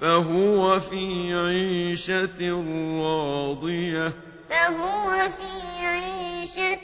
فَهُوَ فِي عِيشَةٍ رَّاضِيَةٍ. فَهُوَ فِي عِيشَةٍ